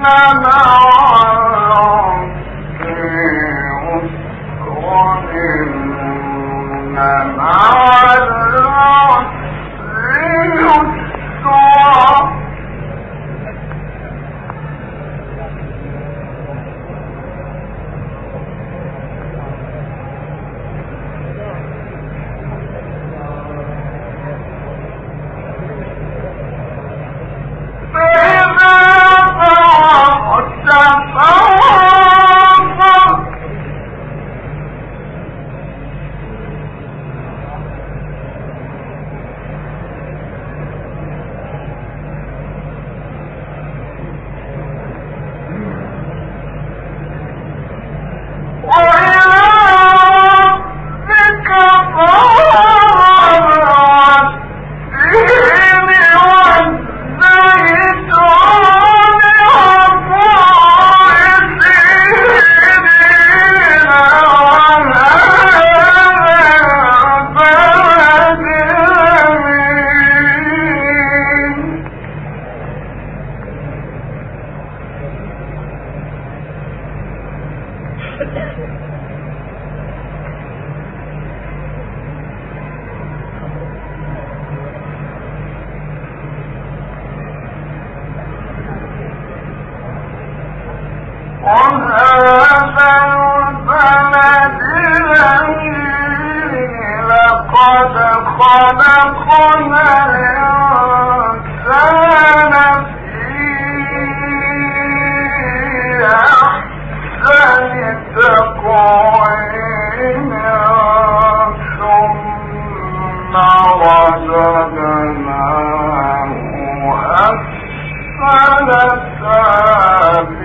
جهنم قد خلقنا الإنسان فما يكذبك